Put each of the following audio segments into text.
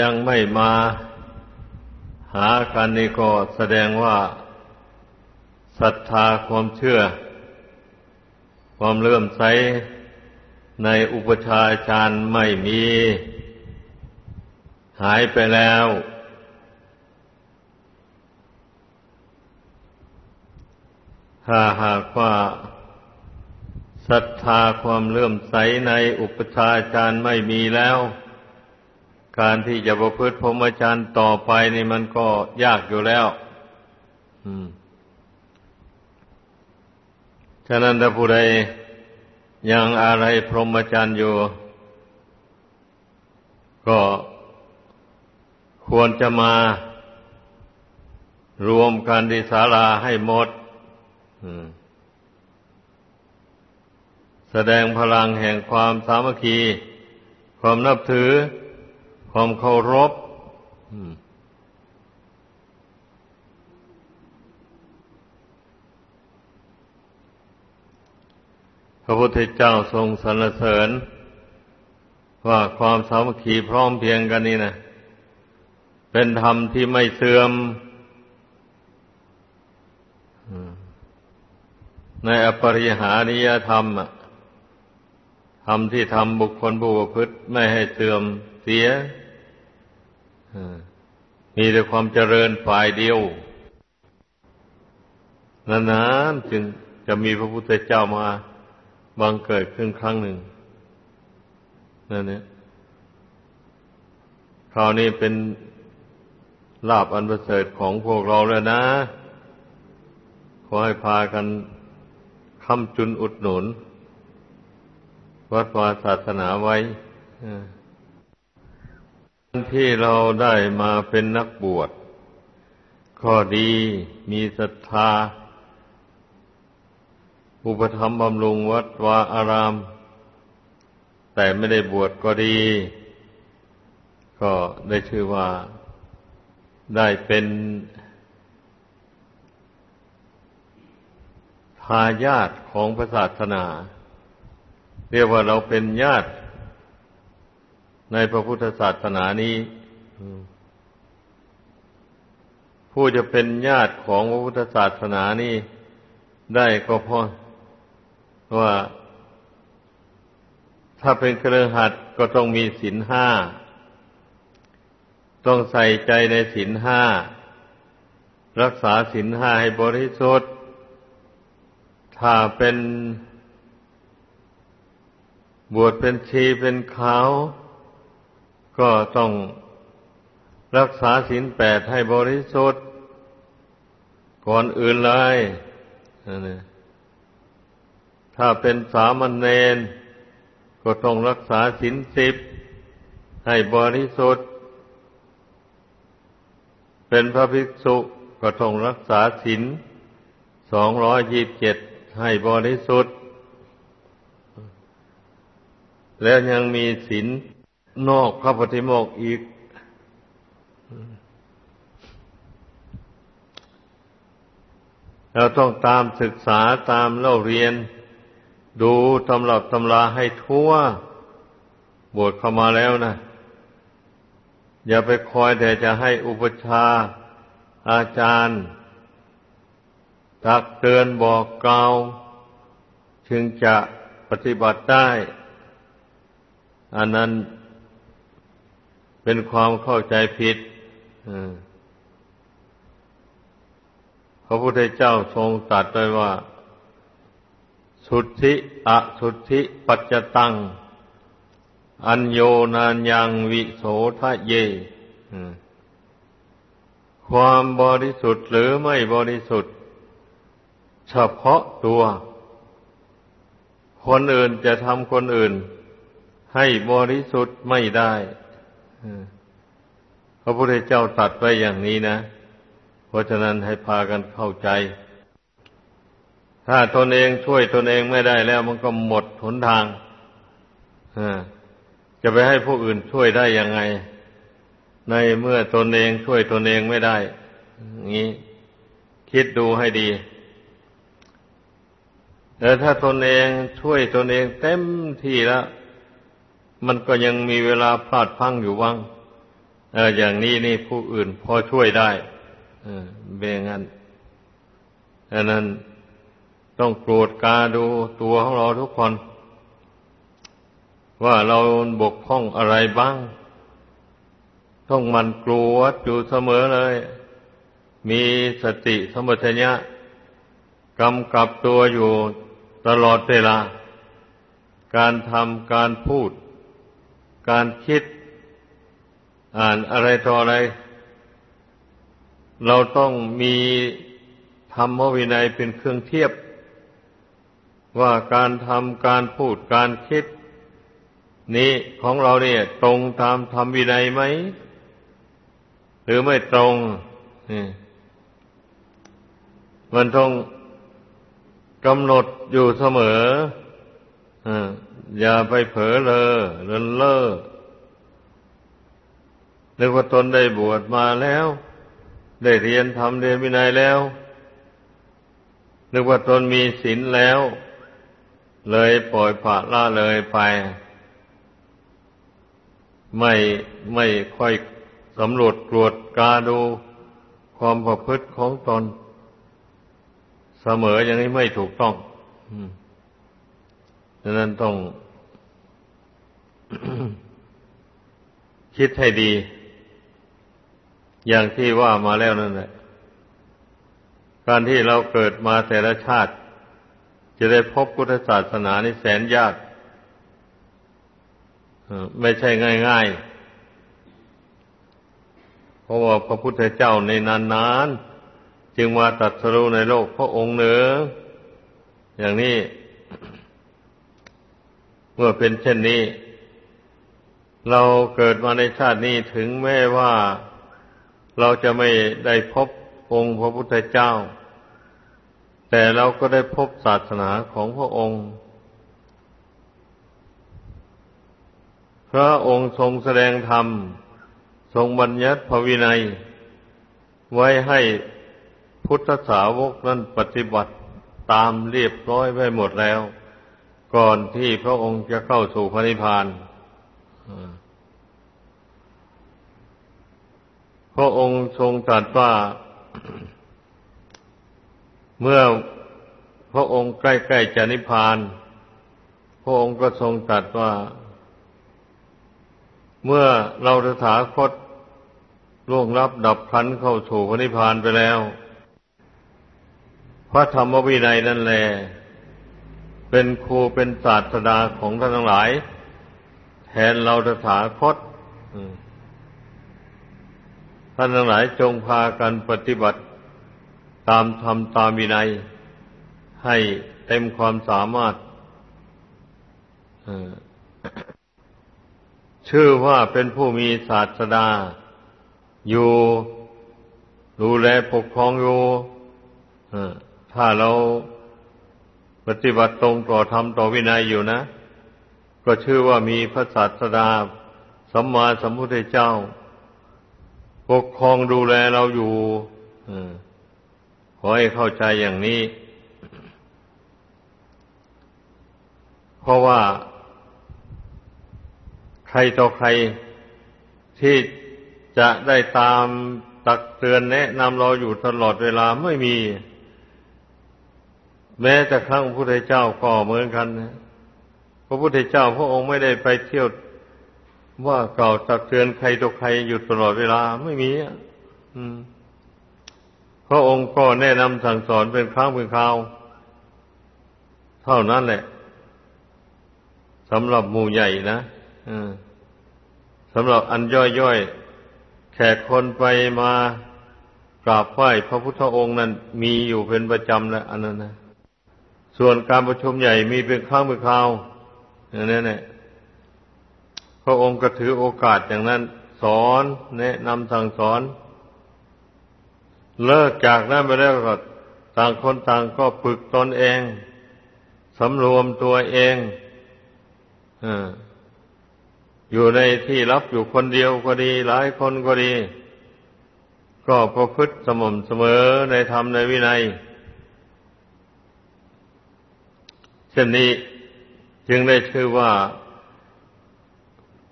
ยังไม่มาหากันนี่ก็แสดงว่าศรัทธาความเชื่อ ความเลื่อมใสในอุปชาจารย์ไม่มี หายไปแล้ว ถ้าหากว่าศรัทธาความเลื่อมใสในอุปชาจารย์ไม่มีแล้ว การที่จะประพฤติพรหมจรรย์ต่อไปนี่มันก็ยากอยู่แล้ว อืม ฉะนั้นถ้าผู้ใดยังอะไรพรหมจรรย์อยู่ ก็ควรจะมารวมกันที่ศาลาให้หมดแสดงพลังแห่งความสามัคคี ความนับถือ ความเคารพพระพุทธเจ้าทรงสรรเสริญ ว่าความสามัคคีพร้อมเพียงกันนี่นะเป็นธรรมที่ไม่เสื่อมในอปริหานิยธรรมธรรมที่ทำบุคคลผู้ประพฤติไม่ให้เสื่อมเสีย มีแต่ความเจริญฝ่ายเดียวนานๆจึงจะมีพระพุทธเจ้ามาบังเกิดขึ้นครั้งหนึ่งนั่นเนี่ยคราวนี้เป็นลาบอันประเสริฐของพวกเราแล้วนะ ขอให้พากันคำจุนอุดหนุน วัดวาศาสนาไว้ ที่เราได้มาเป็นนักบวชข้อดีมีศรัทธา อุปธรรมบำรุงวัดวาอาราม แต่ไม่ได้บวชก็ดี ก็ได้ชื่อว่าได้เป็นทายาทของพระศาสนา เรียกว่าเราเป็นญาติ ในพระพุทธศาสนานี้ผู้จะเป็นญาติของพระพุทธศาสนานี้ได้ก็เพราะว่า ถ้าเป็นเครือขัดก็ต้องมีศีลห้า ต้องใส่ใจในศีลห้า รักษาศีลห้าให้บริสุทธิ์ ถ้าเป็น บวชเป็นชีเป็นขาว ก็ต้องรักษาศีลแปดให้บริสุทธิ์ก่อนอื่นเลยถ้าเป็นสามเณรก็ต้องรักษาศีลสิบให้บริสุทธิ์ เป็นพระภิกษุก็ต้องรักษาศีลสองร้อยยี่สิบเจ็ดให้บริสุทธิ์ แล้วยังมีศีล นอกพระปฏิโมกอีก เราต้องตามศึกษาตามเล่าเรียน ดูตำรับตำราให้ทั่ว บวชเข้ามาแล้วนะ อย่าไปคอยแต่จะให้อุปชาอาจารย์ ตักเตือนบอกกล่าวจึงจะปฏิบัติได้ อันนั้น เป็นความเข้าใจผิดพระพุทธเจ้าทรงตรัสไว้ว่า สุทธิอสุทธิปัจจตัง อัญโยนานยังวิโสทะเย ความบริสุทธิ์หรือไม่บริสุทธิ์ เฉพาะตัว คนอื่นจะทำคนอื่น ให้บริสุทธิ์ไม่ได้ พระพุทธเจ้าตัดไว้อย่างนี้นะ เพราะฉะนั้นให้พากันเข้าใจ ถ้าตนเองช่วยตนเองไม่ได้แล้ว มันก็หมดหนทางจะไปให้ผู้อื่นช่วยได้ยังไง ในเมื่อตนเองช่วยตนเองไม่ได้งี้คิดดูให้ดีแต่ถ้าตนเองช่วยตนเองเต็มที่แล้ว มันก็ยังมีเวลาพลาดพังอยู่บ้างเอออย่างนี้นี่ผู้อื่นพอช่วยได้ เออเป็นงั้นดังนั้นต้องโกรธกาดูตัวของเราทุกคน ว่าเราบกพร่องอะไรบ้าง ต้องมันกลัวอยู่เสมอเลย มีสติสมัชญะกำกับตัวอยู่ตลอดเวลา การทำการพูด การคิดอ่านอะไรต่ออะไร เราต้องมีธรรมวินัยเป็นเครื่องเทียบ ว่าการทำการพูดการคิด นี้ของเราเนี่ย ตรงตามธรรมวินัยไหม หรือไม่ตรงมันต้องกำหนดอยู่เสมออ อย่าไปเผลอเลอเลินเล่อนึกว่าตนได้บวชมาแล้ว ได้เรียนทำเรียนวินัยแล้ว นึกว่าตนมีศีลแล้ว เลยปล่อยผ่าละเลยไป ไม่ไม่ค่อยสำรวจตรวจกาดูความประพฤติของตน เสมออย่างนี้ไม่ถูกต้อง ดังนั้นต้อง คิดให้ดี อย่างที่ว่ามาแล้วนั่นแหละ การที่เราเกิดมาแต่ละชาติ จะได้พบพุทธศาสนานี่แสนยากไม่ใช่ง่ายๆเพราะว่าพระพุทธเจ้าในนานๆ จึงมาตัดสรู้ในโลกพระองค์เหนืออย่างนี้ เมื่อเป็นเช่นนี้ เราเกิดมาในชาตินี้ถึงแม้ว่าเราจะไม่ได้พบองค์พระพุทธเจ้า แต่เราก็ได้พบศาสนาของพระองค์ พระองค์ทรงแสดงธรรม ทรงบัญญัติพระวินัย ไว้ให้พุทธสาวกนั้นปฏิบัติตามเรียบร้อยไว้หมดแล้ว ก่อนที่พระองค์จะเข้าสู่พระนิพพานพระองค์ทรงตรัสว่า เมื่อพระองค์ใกล้ๆจะนิพพาน พระองค์ก็ทรงตรัสว่า เมื่อเราตถาคตล่วงรับดับพันเข้าสู่พระนิพพานไปแล้ว พระธรรมวินัยนั่นแหละ เป็นครูเป็นศาสดาของท่านทั้งหลาย แทนเราตถาคตท่านทั้งหลายจงพากันปฏิบัติ ตามธรรมตามวินัย ให้เต็มความสามารถชื่อว่าเป็นผู้มีศาสดา อยู่ ดูแลปกครองอยู่ถ้าเรา ปฏิบัติตรงต่อธรรมต่อวินัยอยู่นะ ก็ชื่อว่ามีพระศาสดาสัมมาสัมพุทธเจ้า ปกครองดูแลเราอยู่ขอให้เข้าใจอย่างนี้ เพราะว่า ใครต่อใครที่จะได้ตามตักเตือนแนะนำเราอยู่ตลอดเวลาไม่มี แม้แต่ครั้งพระพุทธเจ้าก็เหมือนกันนะพระพุทธเจ้าพระองค์ไม่ได้ไปเที่ยวว่าเก่าตักเตือนใครต่อใครอยู่ตลอดเวลาไม่มีอะพระองค์ก็แนะนำสั่งสอนเป็นครั้งเป็นคราว เท่านั้นแหละสำหรับหมู่ใหญ่นะสำหรับอันย่อยๆ แขกคนไปมากราบไหว้พระพุทธองค์นั้นมีอยู่เป็นประจำแล้วอันนั้นนะ ส่วนการประชุมใหญ่มีเป็นครั้งเป็นคราวอย่างนี้เนี่ยพระองค์ก็ถือโอกาสอย่างนั้น สอนแนะนำสั่งสอน เลิกจากนั้นไปแล้วก็ต่างคนต่างก็ฝึกตนเองสำรวมตัวเองออยู่ในที่รับอยู่คนเดียวก็ดี หลายคนก็ดี ก็ประพฤติสม่ำเสมอในธรรมในวินัย เช่นนี้จึงได้ชื่อว่า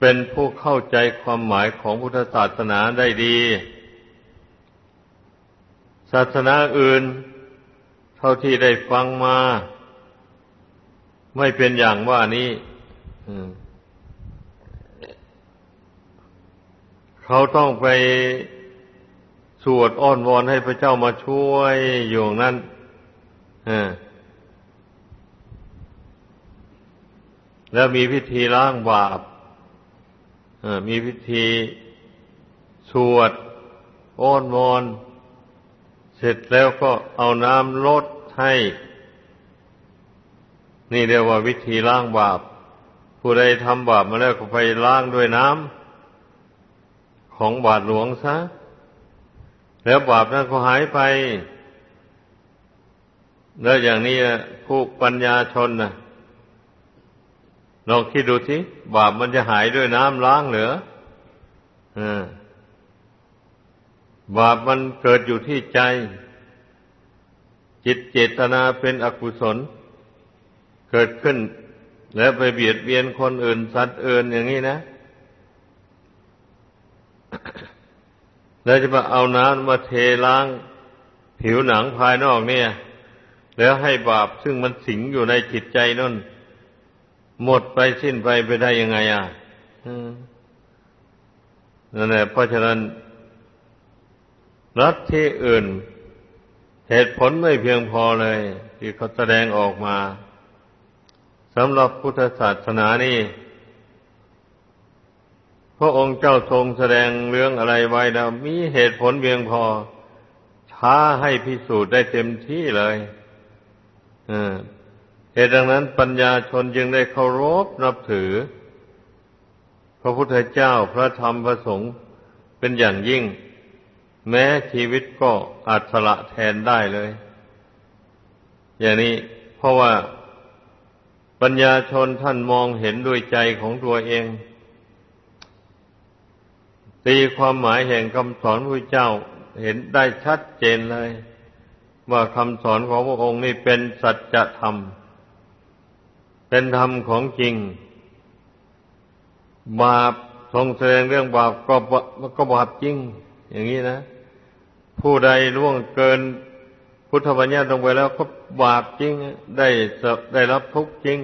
เป็นผู้เข้าใจความหมายของพุทธศาสนาได้ดี ศาสนาอื่น เท่าที่ได้ฟังมา ไม่เป็นอย่างว่านี้เขาต้องไปสวดอ้อนวอนให้พระเจ้ามาช่วยอยู่นั้น แล้วมีพิธีล้างบาปมีพิธีสวดอ้อนวอนเสร็จแล้วก็เอาน้ำลดให้ นี่เรียกว่าวิธีล้างบาป ผู้ใดทำบาปมาแล้วก็ไปล้างด้วยน้ำของบาทหลวงซะ แล้วบาปนั้นก็หายไป แล้วอย่างนี้ผู้ปัญญาชนนะ ลองคิดดูสิบาปมันจะหายด้วยน้ำล้างเหรืออบาปมันเกิดอยู่ที่ใจ จิตเจตนาเป็นอกุศล เกิดขึ้น แล้วไปเบียดเบียนคนอื่นสัตว์อื่นอย่างนี้นะแล้วจะมาเอาน้ำมาเทล้าง ผิวหนังภายนอกเนี่ย แล้วให้บาปซึ่งมันสิงอยู่ในจิตใจนั่น หมดไปสิ้นไปไปได้ยังไงอะนั่นแหละเพราะฉะนั้น รัฐที่อื่น เหตุผลไม่เพียงพอเลย ที่เขาแสดงออกมาสำหรับพุทธศาสนานี่พระองค์เจ้าทรงแสดงเรื่องอะไรไว้แล้วมีเหตุผลเพียงพอท้าให้พิสูจน์ได้เต็มที่เลย เหตุดังนั้นปัญญาชนจึงได้เคารพนับถือ พระพุทธเจ้าพระธรรมพระสงฆ์เป็นอย่างยิ่ง แม้ชีวิตก็อาจสละแทนได้เลย อย่างนี้เพราะว่าปัญญาชนท่านมองเห็นด้วยใจของตัวเอง ตีความหมายแห่งคำสอนพระเจ้าเห็นได้ชัดเจนเลย ว่าคำสอนของพระองค์นี่เป็นสัจธรรมเป็นธรรมของจริง บาปทรงแสดงเรื่องบาปก็ก็บาปจริง อย่างนี้นะ ผู้ใดล่วงเกินพุทธบัญญัติลงไปแล้วก็บาปจริง ได้ได้รับทุกข์จริง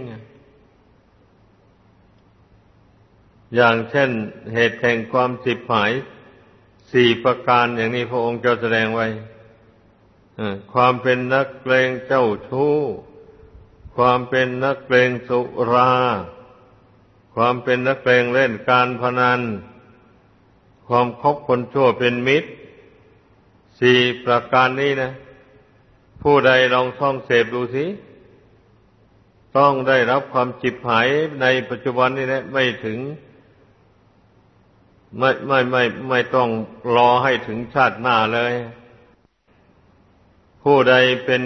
อย่างเช่นเหตุแห่งความสิบหายสี่ประการอย่างนี้พระองค์จ้าแสดงไว้ความเป็นนักเลงเจ้าชู้ ความเป็นนักเลงสุรา ความเป็นนักเลงเล่นการพนัน ความคบคนชั่วเป็นมิตร สี่ประการนี้นะ ผู้ใดลองท่องเสพดูสิ ต้องได้รับความจิบหายในปัจจุบันนี้นะไม่ถึง ไม่ไม่ไม่ไม่ต้องรอให้ถึงชาติหน้าเลย ผู้ใดเป็น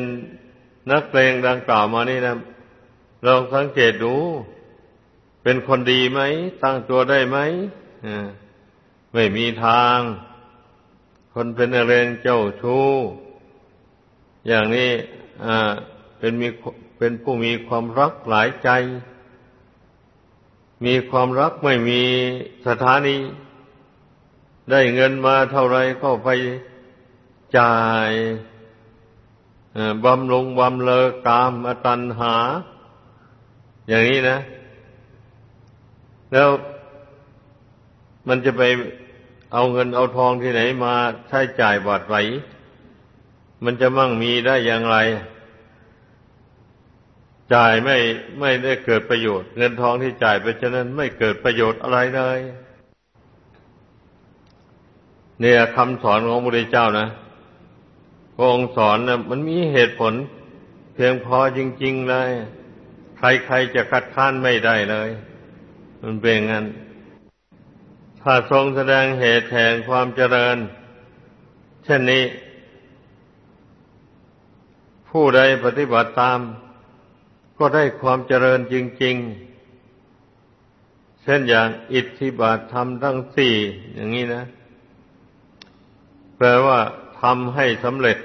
นักเพลงดังกล่าวมานี่นะลองสังเกตดู เป็นคนดีไหม ตั้งตัวได้ไหมไม่มีทาง คนเป็นเรนเจ้าชู้ อย่างนี้เป็นมีเป็นผู้มีความรักหลายใจ มีความรักไม่มีสถานี ได้เงินมาเท่าไรก็ไปจ่าย บำลงบำเลอกามอตันหา อย่างนี้นะ แล้วมันจะไปเอาเงินเอาทองที่ไหนมาใช้จ่ายบาดไหวมันจะมั่งมีได้อย่างไร จ่ายไม่ไม่ได้เกิดประโยชน์ เงินทองที่จ่ายไปฉะนั้นไม่เกิดประโยชน์อะไรเลยเนี่ยคำสอนของพระพุทธเจ้านะ พระองค์สอนนะมันมีเหตุผล เพียงพอจริง ๆเลย ใครๆจะคัดค้านไม่ได้เลย มันเป็นงั้น ถ้าทรงแสดงเหตุแห่งความเจริญ เช่นนี้ ผู้ใดปฏิบัติตาม ก็ได้ความเจริญจริง ๆเช่นอย่างอิทธิบาทธรรมทั้งสี่อย่างนี้นะ แปลว่า ทำให้สำเร็จ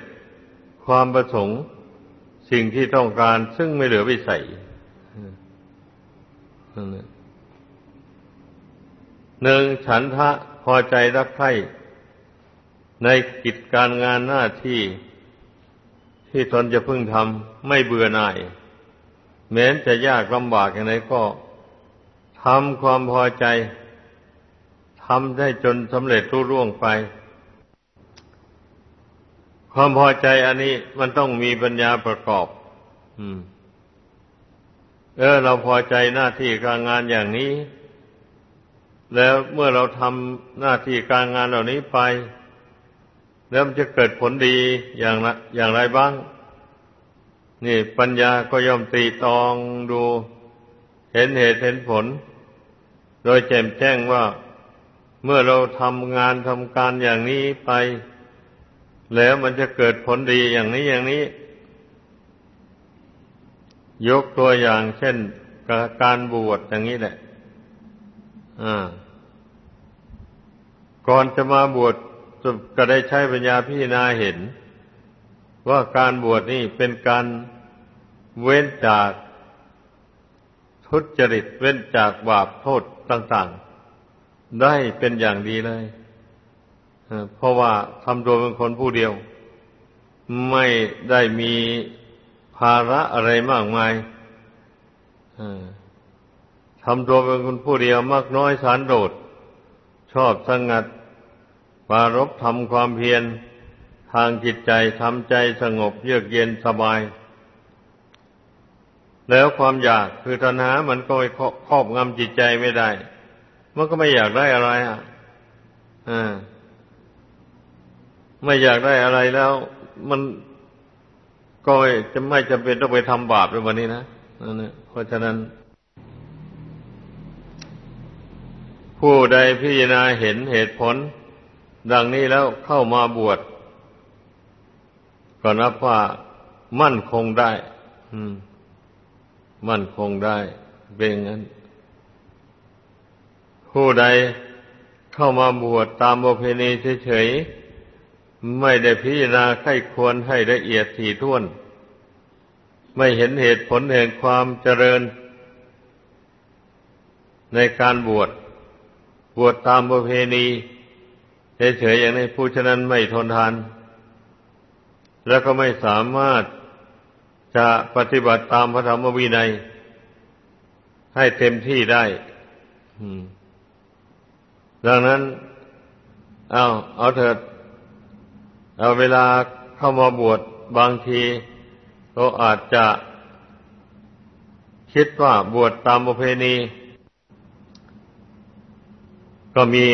ความประสงค์สิ่งที่ต้องการซึ่งไม่เหลือวิสัยหนึ่งฉันทะพอใจรักใคร่ในกิจการงานหน้าที่ที่ตนจะพึ่งทำไม่เบื่อหน่าย แม้นจะยากลำบากอย่างไรก็ทำความพอใจทำได้จนสำเร็จรุ่ร่วงไป ความพอใจอันนี้มันต้องมีปัญญาประกอบ อืม เออ เราพอใจหน้าที่การงานอย่างนี้ แล้วเมื่อเราทำหน้าที่การงานเหล่านี้ไป แล้วมันจะเกิดผลดีอย่างละอย่างไรบ้าง นี่ ปัญญาก็ย่อมตีตองดู เห็นเหตุเห็นผล โดยแจ่มแจ้งว่า เมื่อเราทำงานทำการอย่างนี้ไป แล้วมันจะเกิดผลดีอย่างนี้อย่างนี้ ยกตัวอย่างเช่นการบวชอย่างนี้แหละก่อนจะมาบวชก็ได้ใช้ปัญญาพิจารณาเห็น ว่าการบวชนี่เป็นการเว้นจากทุจริตเว้นจากบาปโทษต่าง ๆ ได้เป็นอย่างดีเลย เพราะว่าทำตัวเป็นคนผู้เดียว ไม่ได้มีภาระอะไรมากมายทำตัวเป็นคนผู้เดียวมากน้อยสารโดด ชอบสงัด ปารบทำความเพียร ทางจิตใจทำใจสงบเยือกเย็นสบาย แล้วความอยากคือตัณหามันก็ไม่ครอบงำจิตใจไม่ได้ มันก็ไม่อยากได้อะไร อะอ่า ไม่อยากได้อะไรแล้ว มันก็จะไม่จำเป็นต้องไปทำบาปในวันนี้นะนั่นเพราะฉะนั้น ผู้ใดพิจารณาเห็นเหตุผล ดังนี้แล้วเข้ามาบวชก็นับว่ามั่นคงได้มมั่นคงได้ เป็นงั้น ผู้ใดเข้ามาบวชตามประเพณีเฉยๆ ไม่ได้พิจารณาไข้ควรให้ละเอียดถี่ถ้วน ไม่เห็นเหตุผลแห่งความเจริญ ในการบวช บวชตามประเพณีเฉยๆอย่างนี้ผู้ฉะนั้นไม่ทนทาน แล้วก็ไม่สามารถจะปฏิบัติตามพระธรรมวินัย ให้เต็มที่ได้ดังนั้น เอาเอาเถิด เอาเวลาเข้ามาบวชบางทีเราอาจจะคิดว่าบวชตามประเพณี ก็มี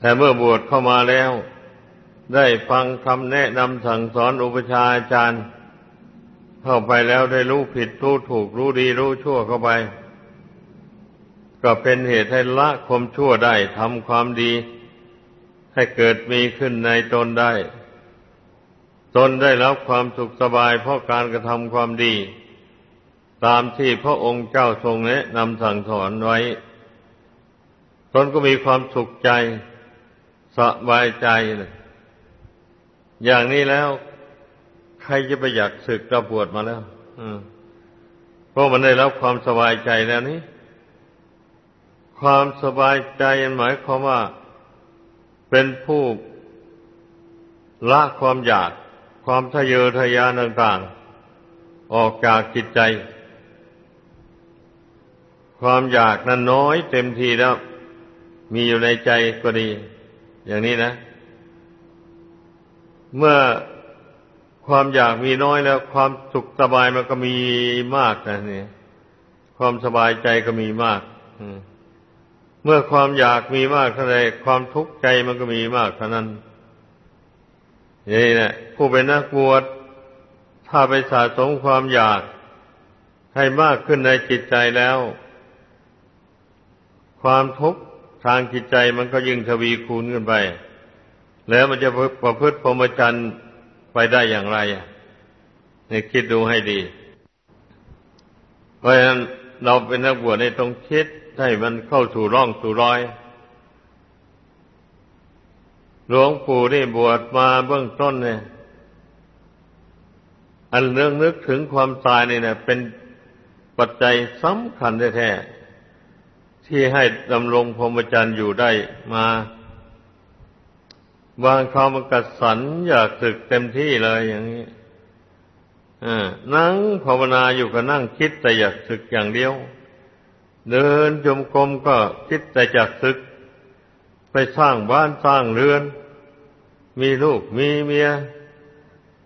แต่เมื่อบวชเข้ามาแล้ว ได้ฟังคำแนะนำสั่งสอนอุปชาอาจารย์ เข้าไปแล้วได้รู้ผิดรู้ถูกรู้ดีรู้ชั่วเข้าไป ก็เป็นเหตุให้ละความชั่วได้ทำความดี ให้เกิดมีขึ้นในตนได้ ตนได้รับความสุขสบายเพราะการกระทำความดี ตามที่พระองค์เจ้าทรงแนะนำสั่งสอนไว้ ตนก็มีความสุขใจสบายใจเลยอย่างนี้แล้วใครจะไปอยากศึกกระปวดมาแล้วเพราะมันได้รับความสบายใจแล้วนี้ ความสบายใจหมายความว่า เป็นผู้ละความอยาก ความทะเยอทะยานต่างๆ ออกจากจิตใจ ความอยากนั้นน้อยเต็มทีแล้ว มีอยู่ในใจก็ดี อย่างนี้นะ เมื่อความอยากมีน้อยแล้ว ความสุขสบายมันก็มีมากนะนี่ความสบายใจก็มีมาก อืม มื่อความอยากมีมากเท่าไรความทุกข์ใจมันก็มีมากเท่านั้นนี่แหละผู้เป็นนักบวชถ้าไปสะสมความอยากให้มากขึ้นในจิตใจแล้ว ความทุกข์ทางจิตใจมันก็ยิ่งทวีคูณขึ้นไป แล้วมันจะประพฤติพรหมจรรย์ไปได้อย่างไรนี่คิดดูให้ดี เพราะฉะนั้นเราเป็นนักบวชในตรงคิด ให้มันเข้าสู่ร่องสู่รอย หลวงปู่นี่บวชมาเบื้องต้นเนี่ย อันเรื่องนึกถึงความตายนี่เนี่ยเป็นปัจจัยสำคัญแท้ๆที่ให้ดำรงพรหมจรรย์อยู่ได้มาบางคราวมันกัดสันอยากศึกเต็มที่เลยอย่างนี้นั่งภาวนาอยู่ก็นั่งคิดแต่อยากศึกอย่างเดียว เดินจมกรมก็คิดแต่อยากศึก ไปสร้างบ้านสร้างเรือน มีลูกมีเมีย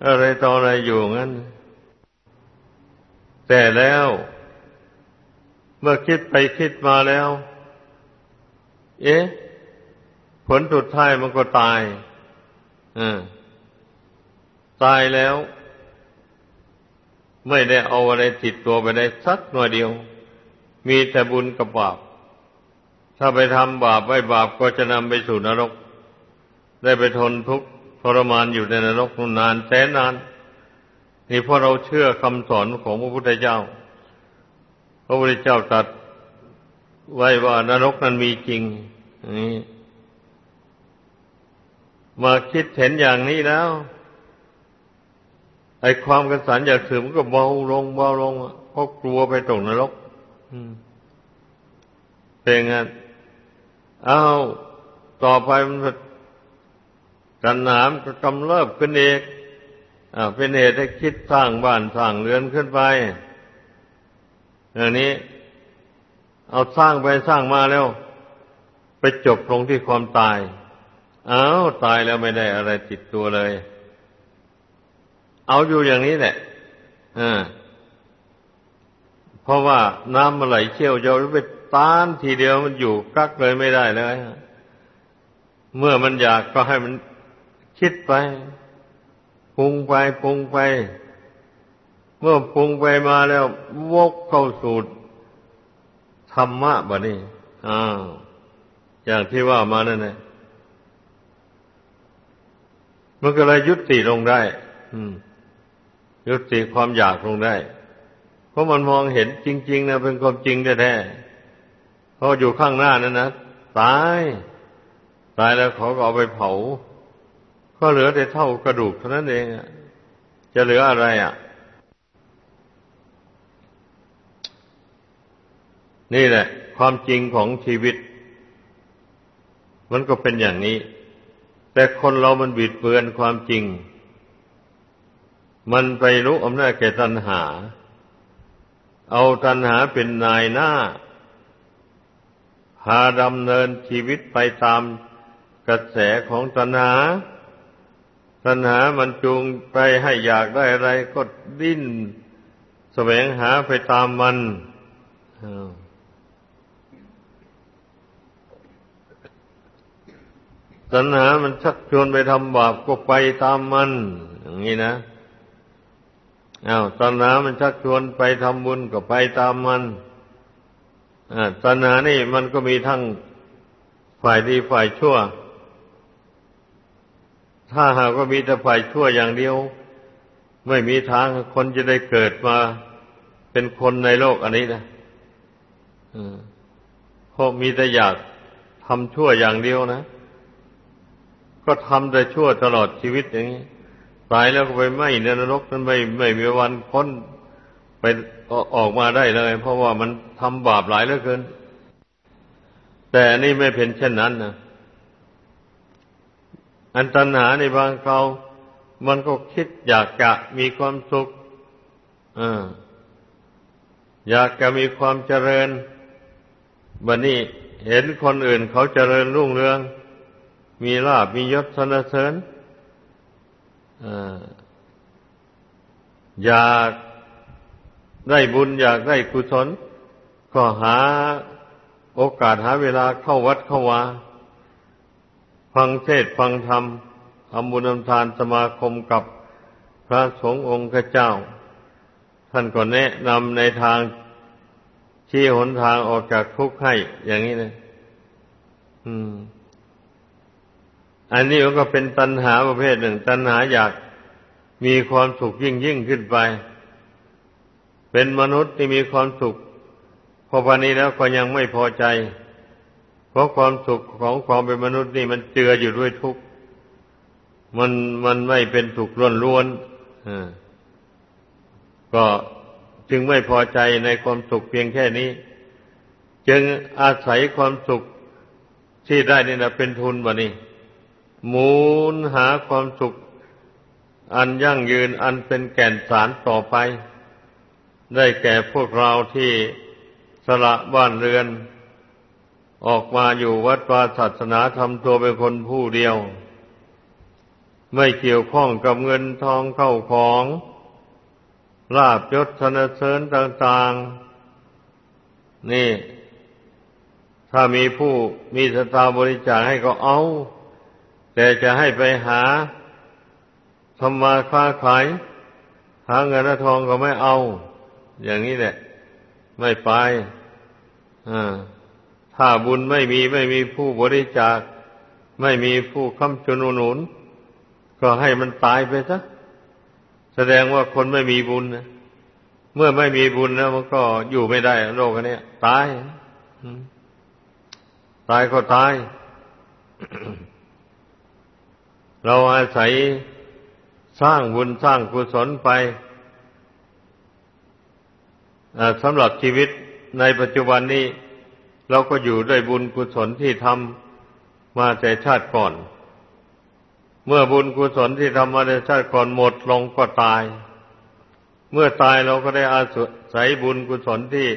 อะไรต่ออะไรอยู่งั้น แต่แล้ว เมื่อคิดไปคิดมาแล้ว เอ๊ะ ผลสุดท้ายมันก็ตายอตายแล้ว ไม่ได้เอาอะไรติดตัวไปได้สักหน่อยเดียว มีแต่บุญกับบาป ถ้าไปทำบาปไว้บาปก็จะนำไปสู่นรก ได้ไปทนทุกข์ทรมานอยู่ในนรกนานแสนนาน นี่เพราะเราเชื่อคำสอนของพระพุทธเจ้า พระพุทธเจ้าตรัสไว้ว่านรกนั้นมีจริงนี่มาคิดเห็นอย่างนี้แล้วไอ้ความกระสันอยากถือมันก็เบาลงเบาลงเพราะกลัวไปตกนรก เป็นไงเอาต่อไปมันกันหนามก็กำเริบขึ้นเอกอเป็นเหตุให้คิดสร้างบ้านสร้างเรือนขึ้นไปอย่างนี้ เอาสร้างไปสร้างมาแล้ว ไปจบลงที่ความตายอ้าวตายแล้วไม่ได้อะไรติดตัวเลย เอาอยู่อย่างนี้แหละอ่า เพราะว่าน้ำมันไหลเชี่ยวเยาไปต้านทีเดียวมันอยู่กักเลยไม่ได้เลยเมื่อมันอยากก็ให้มันคิดไปปรุงไปปรุงไป เมื่อปรุงไปมาแล้ว วกเข้าสู่ธรรมะบะนี่อ้าวอย่างที่ว่ามานั่นแหละมันก็เลยยุติลงได้ยุติความอยากลงได้ เพราะมันมองเห็นจริง ๆนะเป็นความจริงแท้ๆเพออยู่ข้างหน้านั้นนะตายตายแล้วเขาก็เอาไปเผา ก็เหลือแต่เท่ากระดูกเท่านั้นเองจะเหลืออะไรอะ นี่แหละ ความจริงของชีวิต มันก็เป็นอย่างนี้ แต่คนเรามันบิดเบือนความจริง มันไปรู้อำนาจแก่ตัณหา เอาตัณหาเป็นนายหน้า พาดำเนินชีวิตไปตามกระแสของตัณหา ตัณหามันจูงไปให้อยากได้อะไรก็ดิ้นแสวงหาไปตามมัน ตัณหามันชักชวนไปทำบาปก็ไปตามมัน อย่างนี้นะ อา้าวตัณหามันชักชวนไปทำบุญก็ไปตามมันตัณหานี่มันก็มีทั้งฝ่ายดีฝ่ายชั่ว ถ้าหากว่ามีแต่ฝ่ายชั่วอย่างเดียว ไม่มีทางคนจะได้เกิดมาเป็นคนในโลกอันนี้นะเพราะมีแต่อยากทำชั่วอย่างเดียวนะ ก็ทำแต่ชั่วตลอดชีวิตอย่างนี้ ตายแล้วก็ไปไหมในนรกนั้นไม่ไม่มีวันพ้นไปออกมาได้เลย เพราะว่ามันทำบาปหลายเหลือเกิน แต่นี่ไม่เป็นเช่นนั้นนะอันตัณหาในบางคราวมันก็คิดอยากจะมีความสุขออยากจะมีความเจริญบันนี้เห็นคนอื่นเขาเจริญรุ่งเรือง มีลาบมียศสนเสริญ อยากได้บุญอยากได้กุศล ก็หาโอกาสหาเวลาเข้าวัดเข้าวาฟังเทศฟังธรรมทำบุญทำทานสมาคมกับพระสงฆ์องค์เจ้า ท่านก็แนะนำในทางชี้หนทางออกจากทุกข์ให้อย่างนี้เลยอืม อันนี้มันก็เป็นตัณหาประเภทหนึ่ง ตัณหาอยากมีความสุขยิ่งยิ่งขึ้นไป เป็นมนุษย์ที่มีความสุขพอปานนี้แล้วก็ยังไม่พอใจ เพราะความสุขของความเป็นมนุษย์นี่มันเจืออยู่ด้วยทุกข์มันมันไม่เป็นสุขล้วนๆก็จึงไม่พอใจในความสุขเพียงแค่นี้ จึงอาศัยความสุขที่ได้นี่นะเป็นทุนวะนี่ มุนหาความสุข อันยั่งยืนอันเป็นแก่นสารต่อไป ได้แก่พวกเราที่สละบ้านเรือน ออกมาอยู่วัดวาศาสนาทำตัวเป็นคนผู้เดียว ไม่เกี่ยวข้องกับเงินทองเข้าของลาบยศสนเสริญต่าง ๆ นี่ ถ้ามีผู้มีสตาบริจาคให้ก็เอา แต่จะให้ไปหาทำมาค้าขาย หาเงินทองก็ไม่เอา อย่างนี้แหละ ไม่ไปถ้าบุญไม่มีไม่มีผู้บริจาค ไม่มีผู้ค้ำจุนหนุน ก็ให้มันตายไปซะแสดงว่าคนไม่มีบุญนะเมื่อไม่มีบุญแล้วมันก็อยู่ไม่ได้โลกนี้ตายตายก็ตาย เราอาศัยสร้างบุญสร้างกุศลไปสำหรับชีวิตในปัจจุบันนี้ เราก็อยู่ด้วยบุญกุศลที่ทำมาแต่ชาติก่อน เมื่อบุญกุศลที่ทำมาในชาติก่อนหมดลงก็ตาย เมื่อตายเราก็ได้อาศัยบุญกุศลที่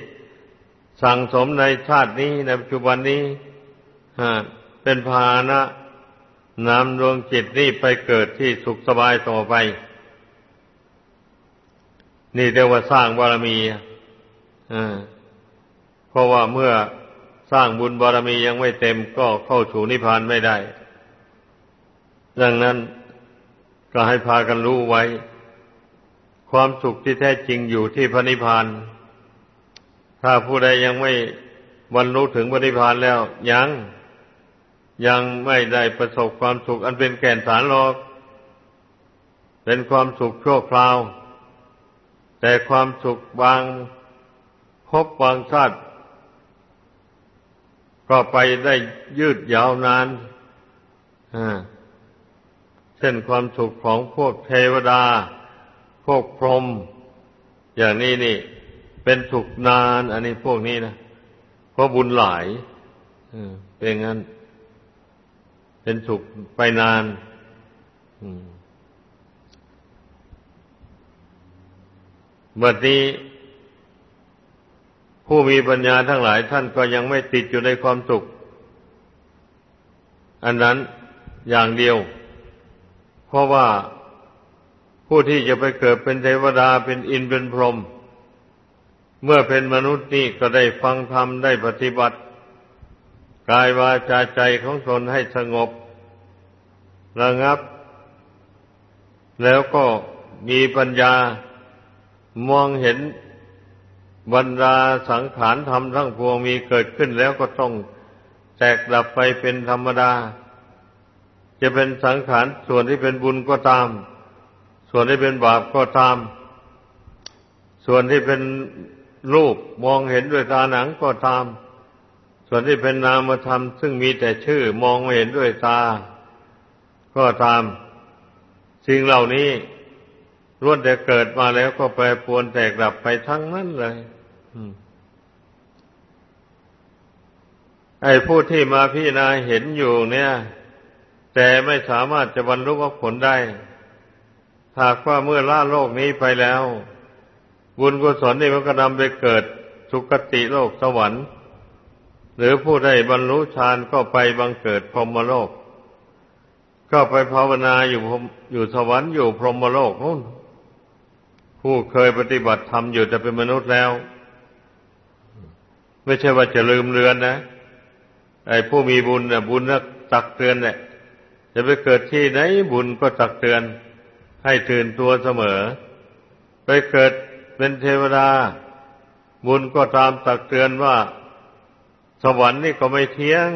สั่งสมในชาตินี้ในปัจจุบันนี้เป็นภาณะ นำดวงจิตนี้ไปเกิดที่สุขสบายต่อไป นี่เรียกว่าสร้างบารมีเพราะว่าเมื่อสร้างบุญบารมียังไม่เต็มก็เข้าสู่นิพพานไม่ได้ ดังนั้นก็ให้พากันรู้ไว้ ความสุขที่แท้จริงอยู่ที่พระนิพพาน ถ้าผู้ใดยังไม่บรรลุถึงพระนิพพานแล้วยัง ยังไม่ได้ประสบความสุขอันเป็นแก่นสารหรอก เป็นความสุขชั่วคราว แต่ความสุขบางพบบางชาติก็ไปได้ยืดยาวนานเช่นความสุขของพวกเทวดา พวกพรหมอย่างนี้นี่ เป็นสุขนาน อันนี้พวกนี้นะเพราะบุญหลายเป็นงั้น เป็นสุขไปนานบัดนี้ผู้มีปัญญาทั้งหลายท่านก็ยังไม่ติดอยู่ในความสุข อันนั้นอย่างเดียว เพราะว่าผู้ที่จะไปเกิดเป็นเทวดาเป็นอินเป็นพรหมเมื่อเป็นมนุษย์นี่ก็ได้ฟังธรรมได้ปฏิบัติ กายวาจาใจของตนให้สงบ ระงับ แล้วก็มีปัญญามองเห็นบรรดาสังขารธรรมทั้งพวงมีเกิดขึ้นแล้วก็ต้องแตกดับไปเป็นธรรมดา จะเป็นสังขารส่วนที่เป็นบุญก็ตาม ส่วนที่เป็นบาปก็ตาม ส่วนที่เป็นรูปมองเห็นด้วยตาหนังก็ตาม ส่วนที่เป็นนามธรรมซึ่งมีแต่ชื่อมองไม่เห็นด้วยตา ก็ตาม สิ่งเหล่านี้ล้วนแต่เกิดมาแล้วก็แปรปวนแตกดับไปทั้งนั้นเลยไอ้ผู้ที่มาพิจารณาเห็นอยู่เนี่ย แต่ไม่สามารถจะบรรลุมรรคผลได้ หากว่าเมื่อล่าโลกนี้ไปแล้ว บุญกุศลนี่มันก็นำไปเกิดสุคติโลกสวรรค์ หรือผู้ได้บรรลุฌานก็ไปบังเกิดพรหมโลก ก็ไปภาวนาอยู่อยู่สวรรค์อยู่พรหมโลกนู่นผู้เคยปฏิบัติธรรมอยู่จะเป็นมนุษย์แล้ว ไม่ใช่ว่าจะลืมเลือนนะไอ้ผู้มีบุญน่ะบุญนักตักเตือนแหละจะไปเกิดที่ไหนบุญก็ตักเตือน ให้ตื่นตัวเสมอ ไปเกิดเป็นเทวดา บุญก็ตามตักเตือนว่า สวรรค์นี่ก็ไม่เที่ยง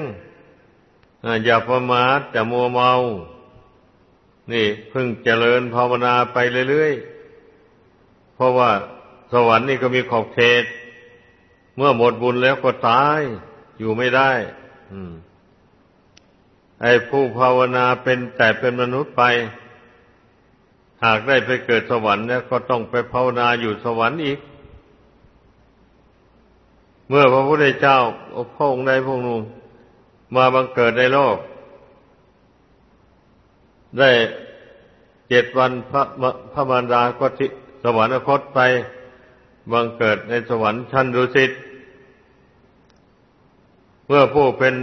อย่าประมาทอย่ามัวเมา นี่พึ่งเจริญภาวนาไปเรื่อยๆ เพราะว่าสวรรค์นี่ก็มีขอบเขต เมื่อหมดบุญแล้วก็ตาย อยู่ไม่ได้อไอ้ผู้ภาวนาเป็นแต่เป็นมนุษย์ไป หากได้ไปเกิดสวรรค์แล้วก็ต้องไปภาวนาอยู่สวรรค์อีก เมื่อพระพุทธเจ้าพระองค์ใดพระองค์หนึ่งมาบังเกิดในโลก ได้เจ็ดวันพระพระมารดาก็ทิสวรรคตไปบังเกิดในสวรรค์ชั้นดุสิตเมื่อผู้เป็น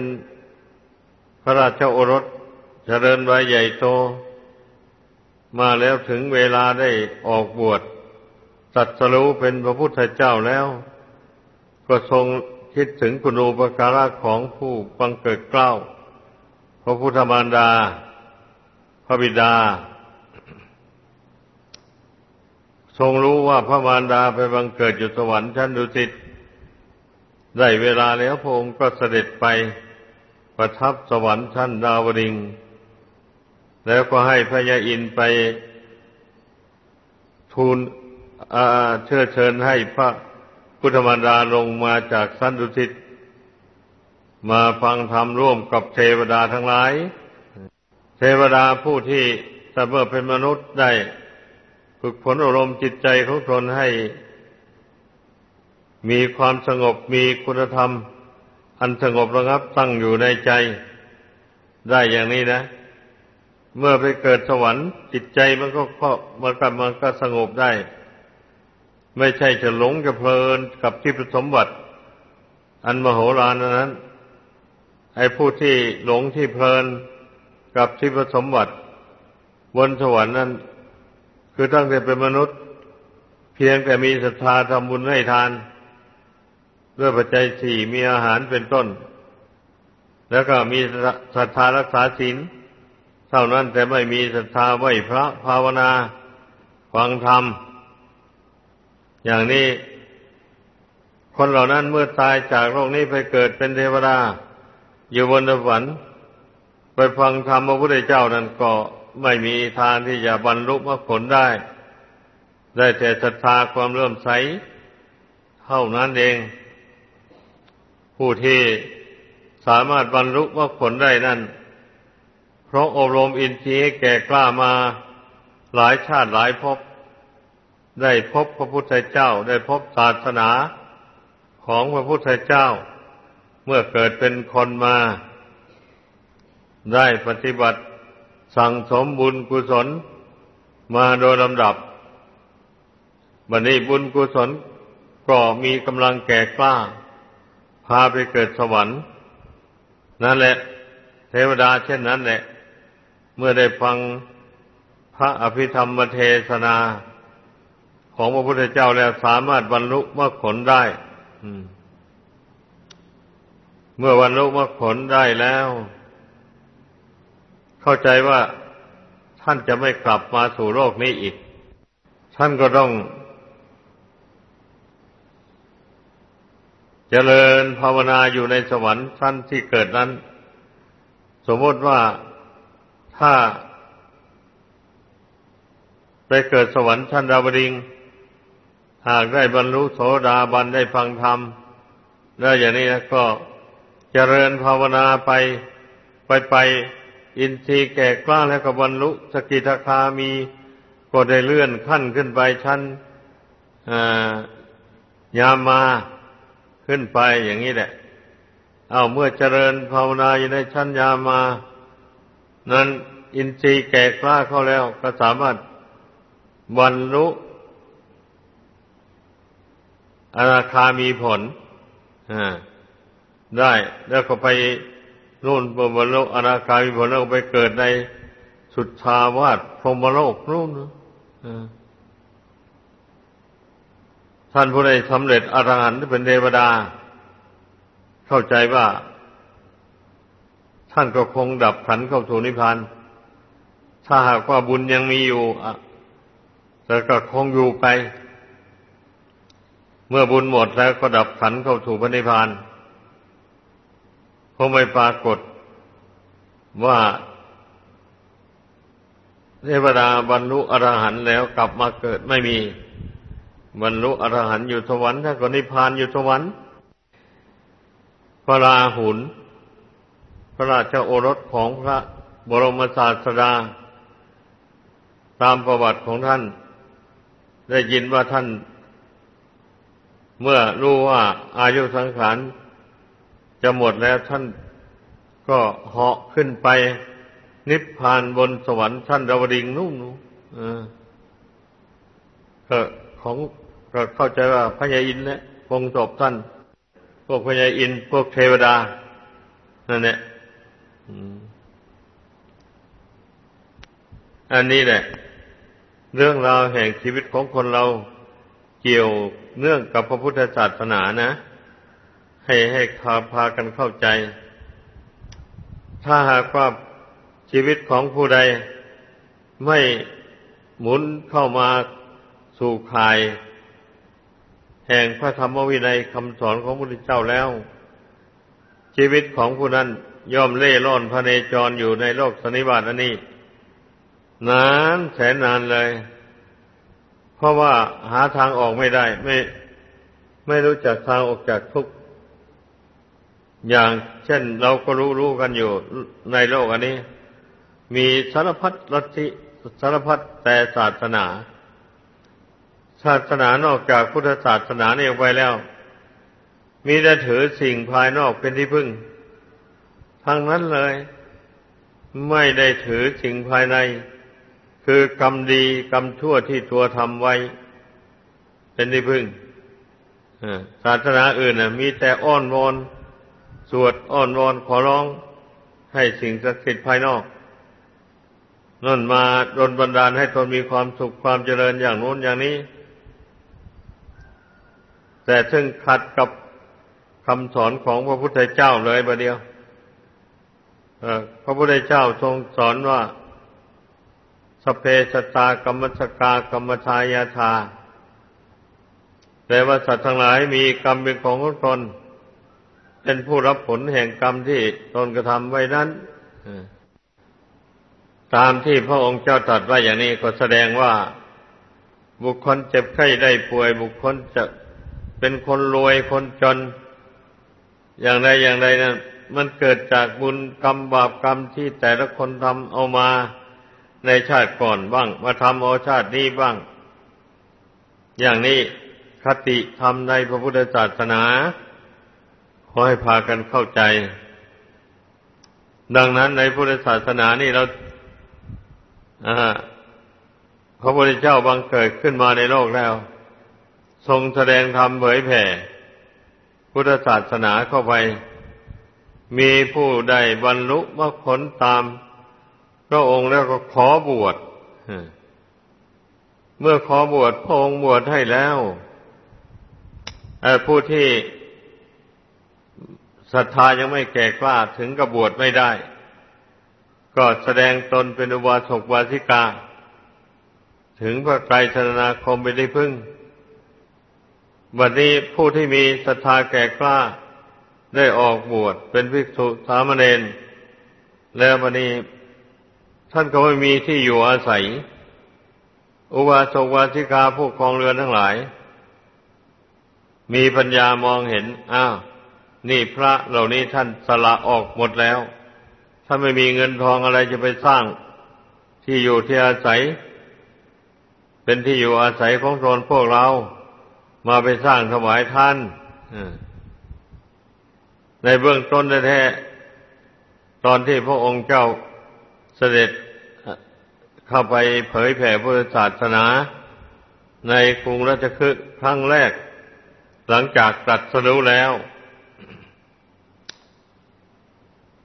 พระราชโอรสเจริญไว้ใหญ่โต มาแล้วถึงเวลาได้ออกบวชสัตสรู้เป็นพระพุทธเจ้าแล้ว ก็ทรงคิดถึงคุณูปการะของผู้บังเกิดเกล้าพระพุทธมารดา พระบิดา ทรงรู้ว่าพระมารดาไปบังเกิดอยู่สวรรค์ชั้นดุสิตได้เวลาแล้วพระองค์ก็เสด็จไปประทับสวรรค์ชั้นดาวดิง แล้วก็ให้พระยาอินไปทูลเชิญเชิญให้พระ พุทธมารดาลงมาจากสันดุสิตมาฟังธรรมร่วมกับเทวดาทั้งหลาย เทวดาผู้ที่ถ้าเมื่อเป็นมนุษย์ได้ฝึกฝนอารมณ์จิตใจของตนให้ มีความสงบมีคุณธรรม อันสงบระงับตั้งอยู่ในใจ ได้อย่างนี้นะ เมื่อไปเกิดสวรรค์จิตใจมันก็ก็มันก็มันก็สงบได้ ไม่ใช่จะหลงจะเพลินกับที่ประสมบัติ อันมโหฬารนั้น ไอ้ผู้ที่หลงที่เพลินกับที่ประสมบัติ บนสวรรค์นั้น คือตั้งแต่เป็นมนุษย์ เพียงแต่มีศรัทธาทำบุญให้ทาน ด้วยปัจจัยสี่มีอาหารเป็นต้น แล้วก็มีศรัทธารักษาศีลเท่านั้นแต่ไม่มีศรัทธาไหวพระภาวนา ฟังธรรม อย่างนี้คนเหล่านั้นเมื่อตายจากโลกนี้ไปเกิดเป็นเทวดา อยู่บนสวรรค์ไปฟังธรรมพระพุทธเจ้านั้นก็ไม่มีทางที่จะบรรลุมรรคผลได้ ได้แต่ศรัทธาความเริ่มใสเท่านั้นเอง ผู้ที่สามารถบรรลุมรรคผลได้นั่นเพราะอบรมอินทรีย์แก่กล้ามาหลายชาติหลายภพ ได้พบพระพุทธเจ้า ได้พบศาสนาของพระพุทธเจ้า เมื่อเกิดเป็นคนมา ได้ปฏิบัติสั่งสมบุญกุศลมาโดยลำดับ บัดนี้บุญกุศลก็มีกำลังแก่กล้า พาไปเกิดสวรรค์ นั่นแหละ เทวดาเช่นนั้นแหละ เมื่อได้ฟังพระอภิธรรมเทศนา ของพระพุทธเจ้าแล้วสามารถบรรลุมรรคผลได้เมื่อบรรลุมรรคผลได้แล้ว เข้าใจว่าท่านจะไม่กลับมาสู่โลกนี้อีก ท่านก็ต้องเจริญภาวนาอยู่ในสวรรค์ชั้นที่เกิดนั้น สมมติว่าถ้าไปเกิดสวรรค์ชั้นดาวดิง หากได้บรรลุโสดาบันได้ฟังธรรมแล้วอย่างนี้ก็เจริญภาวนาไปไปไป อินทรีย์แก่กล้าแล้วก็บรรลุสกิทาคามีก็ได้เลื่อนขั้นขึ้นไปชั้นยามาขึ้นไปอย่างนี้แหละ เอาเมื่อเจริญภาวนาอยู่ในชั้นยามา นั้นอินทรีย์แก่กล้าเข้าแล้วก็สามารถบรรลุ อนาคามีผลได้ แล้วก็ไปนู่นบรรลุอนาคามีผลแล้วไปเกิดในสุดทาวาสพรหมโลกนู่นท่านผู้ใดสำเร็จอรหันต์เป็นเทวดา เข้าใจว่า ท่านก็คงดับขันเข้าสู่นิพพานถ้าหากว่าบุญยังมีอยู่แต่ก็คงอยู่ไป เมื่อบุญหมดแล้วก็ดับขันเข้าสู่พระนิพพานเพราะไม่ปรากฏว่าเทวดาบรรลุอรหันต์แล้วกลับมาเกิดไม่มี บรรลุอรหันต์อยู่สวรรค์ถ้าก็นิพพานอยู่สวรรค์พระราหุลพระราชโอรสของพระบรมศาสดา ตามประวัติของท่าน ได้ยินว่าท่าน เมื่อรู้ว่าอายุสังขารจะหมดแล้วท่านก็เหาะขึ้นไป นิพพานบนสวรรค์ท่านดาวดิงนู่มนก็ของก็เข้าใจว่าพระยาอินเนี่ยคงศพท่าน พวกพญาอินพวกเทวดา นั่นแหละอันนี้แหละ เรื่องราวแห่งชีวิตของคนเรา เกี่ยวเนื่องกับพระพุทธศาสนานะ ให้ให้พาพากันเข้าใจ ถ้าหากว่าชีวิตของผู้ใดไม่หมุนเข้ามาสู่ข่าย แห่งพระธรรมวินัยคำสอนของพระพุทธเจ้าแล้ว ชีวิตของผู้นั้นย่อมเล่ร่อนพระเนจรอยู่ในโลกสนิบาตอันนี้ นานแสนนานเลย เพราะว่าหาทางออกไม่ได้ ไม่ ไม่รู้จักทางออกจากทุกอย่างเช่นเราก็รู้รู้กันอยู่ในโลกอันนี้ มีสารพัดลัทธิสารพัดแต่ศาสนา ศาสนานอกจากพุทธศาสนาเนี่ยไปแล้ว มีแต่ถือสิ่งภายนอกเป็นที่พึ่งทางนั้นเลย ไม่ได้ถือสิ่งภายใน คือกรรมดีกรรมชั่วที่ตัวทำไว้ เป็นที่พึ่งศาสนาอื่นนะมีแต่อ้อนวอน สวดอ้อนวอนขอร้องให้สิ่งศักดิ์สิทธิ์ภายนอกนั่นมาดนบันดาลให้ตนมีความสุขความเจริญอย่างโน้นอย่างนี้ แต่ซึ่งขัดกับคำสอนของพระพุทธเจ้าเลยประเดียวพระพุทธเจ้าทรงสอนว่า สเพสตากรรมสกากรรมชายาธาแต่ว่าสัตว์ทั้งหลายมีกรรมเป็นของตนเป็นผู้รับผลแห่งกรรมที่ตนกระทำไว้นั้นตามที่พระองค์เจ้าตรัสว่าอย่างนี้ก็แสดงว่า บุคคลเจ็บไข้ได้ป่วย บุคคลจะเป็นคนรวยคนจน อย่างใดอย่างใดนั้นมันเกิดจากบุญกรรมบาปกรรมที่แต่ละคนทำเอามา ในชาติก่อนบ้าง มาทำเอาชาตินี้บ้าง อย่างนี้คติธรรมในพระพุทธศาสนา ขอให้พากันเข้าใจ ดังนั้นในพุทธศาสนานี่เราพระพุทธเจ้าบังเกิดขึ้นมาในโลกแล้ว ทรงแสดงธรรมเผยแผ่ พุทธศาสนาเข้าไป มีผู้ใดบรรลุมรรคผลตาม พระองค์แล้วก็ขอบวชเมื่อขอบวชพระองค์บวชให้แล้วผู้ที่ศรัทธายังไม่แก่กล้าถึงกับบวชไม่ได้ ก็แสดงตนเป็นอุบาสกวาสิกา ถึงพระไตรสนาคมไปได้พึ่งบัดนี้ผู้ที่มีศรัทธาแก่กล้า ได้ออกบวชเป็นภิกษุสามเณรแล้ววันนี้ ท่านก็ไม่มีที่อยู่อาศัย อุบาสกวาสิกาผู้ครองเรือนทั้งหลาย มีปัญญามองเห็น อ้าว นี่พระเหล่านี้ท่านสละออกหมดแล้ว ถ้าไม่มีเงินทองอะไรจะไปสร้าง ที่อยู่ที่อาศัย เป็นที่อยู่อาศัยของตนพวกเรา มาไปสร้างถวายท่านในเบื้องต้นแท้ตอนที่พระองค์เจ้า เสด็จเข้าไปเผยแผ่พุทธศาสนา ในกรุงราชคฤห์ครั้งแรก หลังจากตรัสรู้แล้ว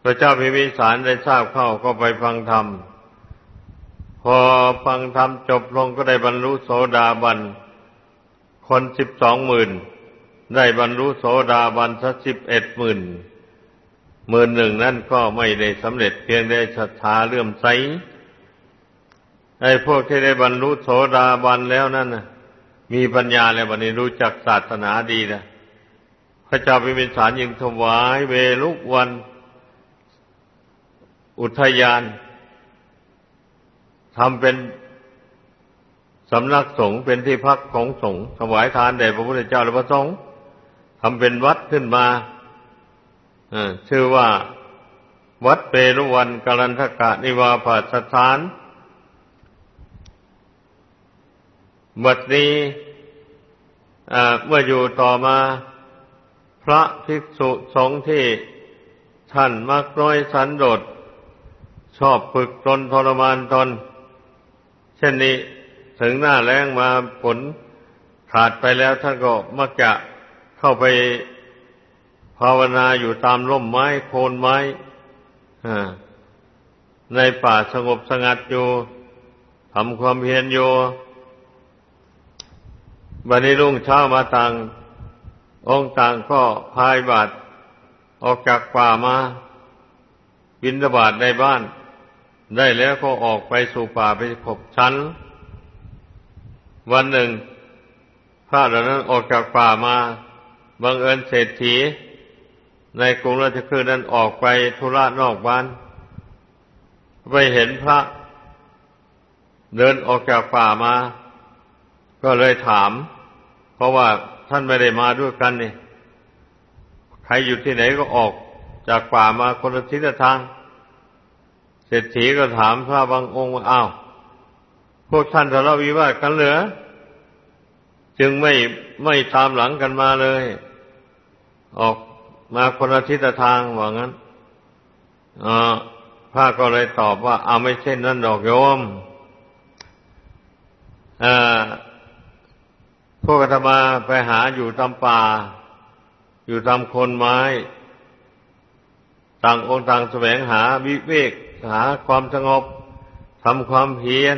พระเจ้าพิมิสารได้ทราบเข้าก็ไปฟังธรรม พอฟังธรรมจบลงก็ได้บรรลุโสดาบัน คนสิบสองหมื่นได้บรรลุโสดาบันสักสิบเอ็ดหมื่น หมื่นหนึ่งนั่นก็ไม่ได้สำเร็จเพียงได้ศรัทธาเลื่อมใสไอ้พวกที่ได้บรรลุโสดาบันแล้วนั่นนะมีปัญญาแล้ววันนี้รู้จักศาสนาดีนะพระเจ้าพิมิสารยังถวายเวลุกวัน อุทยานทำเป็นสำนักสงฆ์เป็นที่พักของสงฆ์ถวายทานแด่พระพุทธเจ้าและพระสงฆ์ทำเป็นวัดขึ้นมา ชื่อว่า วัดเปรุวันกาลันทกะนิวาปสถานบัดนี้เมื่ออยู่ต่อมา พระภิกษุสงฆ์ที่ท่านมักน้อยสันโดษชอบฝึกตนทรมานตนเช่นนี้ถึงหน้าแรงมาผลขาดไปแล้วท่านก็มักจะเข้าไป ภาวนาอยู่ตามร่มไม้โคนไม้ในป่าสงบสงัดอยู่ทำความเพียรอยู่บันนี้รุ่งเช้ามาต่าง องต่างก็พายบาทออกจากป่ามาบินบาทในบ้าน ได้แล้วก็ออกไปสู่ป่าไปขบชั้น วันหนึ่งพระเหล่านั้นออกจากป่ามาบังเอิญเศรษฐี ในกรุงราชคฤห์นั้นออกไปธุระนอกบ้าน ไปเห็นพระ เดินออกจากป่ามา ก็เลยถาม เพราะว่าท่านไม่ได้มาด้วยกันนี่ใครอยู่ที่ไหนก็ออกจากป่ามาคนละทิศทาง เศรษฐีก็ถามพระบางองค์ว่าอ้าวพวกท่านทะเลาะวิวาทกันเหรือ จึงไม่ไม่ตามหลังกันมาเลย ออก มาคนละทิศทางว่างั้นพระก็เลยตอบว่า เอาไม่เช่นนั้นดอกโยมพวกธรรมาไปหาอยู่ตามป่า อยู่ตามคนไม้ ต่างองค์ต่างแสวงหาวิเวกหาความสงบทำความเพียร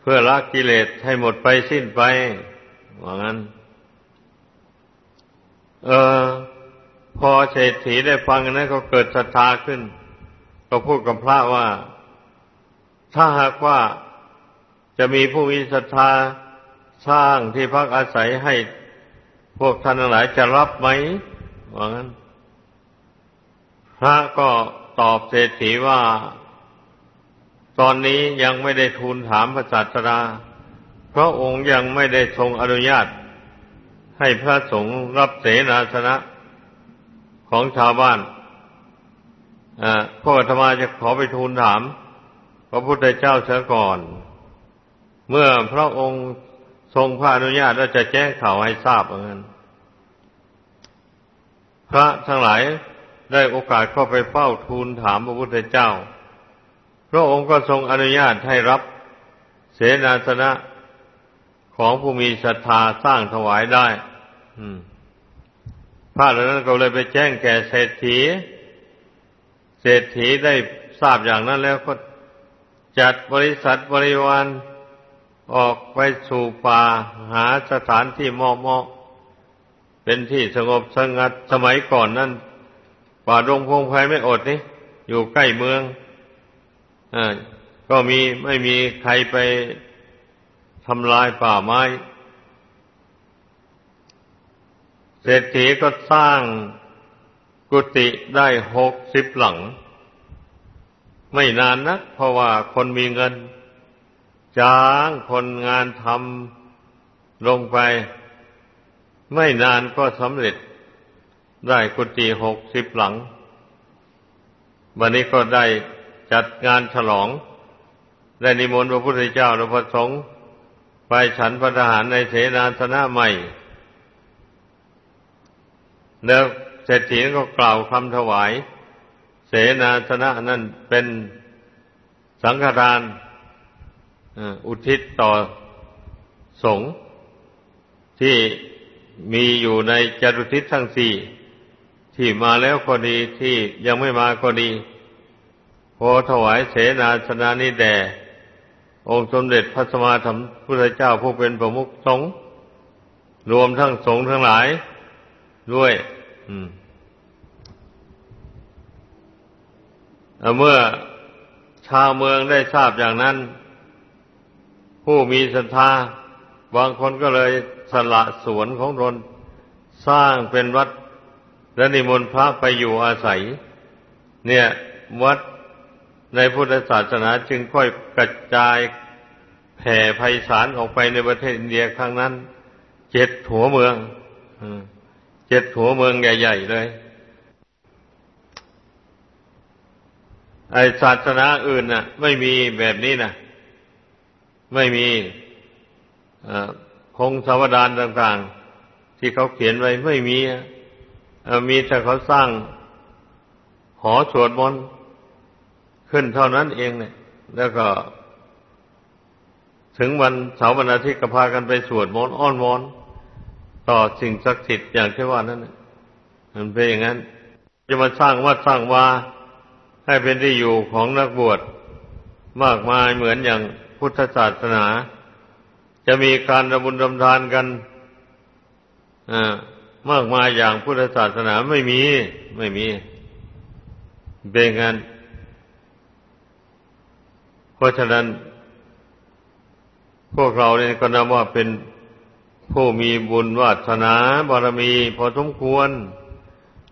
เพื่อละกิเลสให้หมดไปสิ้นไปว่างั้น เออ พอเศรษฐีได้ฟังนั้นก็เกิดศรัทธาขึ้น ก็พูดกับพระว่า ถ้าหากว่าจะมีผู้มีศรัทธาสร้างที่พักอาศัยให้พวกท่านหลายจะรับไหมว่างั้น พระก็ตอบเศรษฐีว่า ตอนนี้ยังไม่ได้ทูลถามพระศาสดาพระองค์ยังไม่ได้ทรงอนุญาต ให้พระสงฆ์รับเสนาสนะ ของชาวบ้านพ่อธรรมาจะขอไปทูลถาม พระพุทธเจ้าเสียก่อน เมื่อพระองค์ทรงพระอนุญาตแล้วจะแจ้งข่าวให้ทราบเหมือนกันพระทั้งหลายได้โอกาสเข้าไปเฝ้าทูลถามพระพุทธเจ้า พระองค์ก็ทรงอนุญาตให้รับเสนาสนะของผู้มีศรัทธาสร้างถวายได้ พระเหล่านั้นก็เลยไปแจ้งแก่เศรษฐี เศรษฐีได้ทราบอย่างนั้นแล้วก็จัดบริษัทบริวารออกไปสู่ป่าหาสถานที่เหมาะเหมาะเป็นที่สงบสงัดสมัยก่อนนั้นป่าดงพงไพไม่อดนี่อยู่ใกล้เมืองอก็มีไม่มีใครไปทำลายป่าไม้ เศรษฐีก็สร้างกุฏิได้หกสิบหลัง ไม่นานนัก เพราะว่าคนมีเงิน จ้างคนงานทำลงไป ไม่นานก็สำเร็จได้กุฏิหกสิบหลัง วันนี้ก็ได้จัดงานฉลอง ได้นิมนต์พระพุทธเจ้าและพระสงฆ์ไปฉันพระทหารในเสนาสนะใหม่ แล้วเศรษฐีก็กล่าวคำถวาย เสนาสนะนั่นเป็นสังฆทานอุทิศต่อสงฆ์ที่มีอยู่ในจตุทิศทั้งสี่ที่มาแล้วก็ดีที่ยังไม่มาก็ดีพอถวายเสนาสนะนี้แด่องค์สมเด็จพระสมาธรรมพุทธเจ้าผู้เป็นประมุขสงฆ์รวมทั้งสงฆ์ทั้งหลาย ด้วย เมื่อชาวเมืองได้ทราบอย่างนั้น ผู้มีศรัทธาบางคนก็เลยสละสวนของตนสร้างเป็นวัดและนิมนต์พระไปอยู่อาศัย เนี่ย วัดในพุทธศาสนาจึงค่อยกระจายแผ่ไพศาลออกไปในประเทศอินเดียครั้งนั้น เจ็ดหัวเมือง เจ็ดหัวเมืองใหญ่ๆเลย ไอศาสนาอื่นน่ะ ไม่มีแบบนี้นะไม่มีพงศาวดารต่างๆ ที่เขาเขียนไว้ไม่มีมีแต่เขาสร้างหอสวดมนต์ขึ้นเท่านั้นเองเนี่ย แล้วก็ ถึงวันเสาร์วันอาทิตย์ก็พากันไปสวดมนต์อ้อนวอน ต่อสิ่งศักดิ์สิทธิ์อย่างที่ว่านั้นมันเป็นอย่างนั้น จะมาสร้างวัดสร้างวาให้เป็นที่อยู่ของนักบวชมากมายเหมือนอย่างพุทธศาสนา จะมีการระบุญรำทานกันมากมายอย่างพุทธศาสนาไม่มี ไม่มีเป็นงั้นเพราะฉะนั้น พวกเราเนี่ยก็นับว่าเป็น ผู้มีบุญวาสนาบารมีพอสมควร